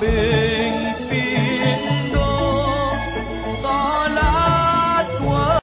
been.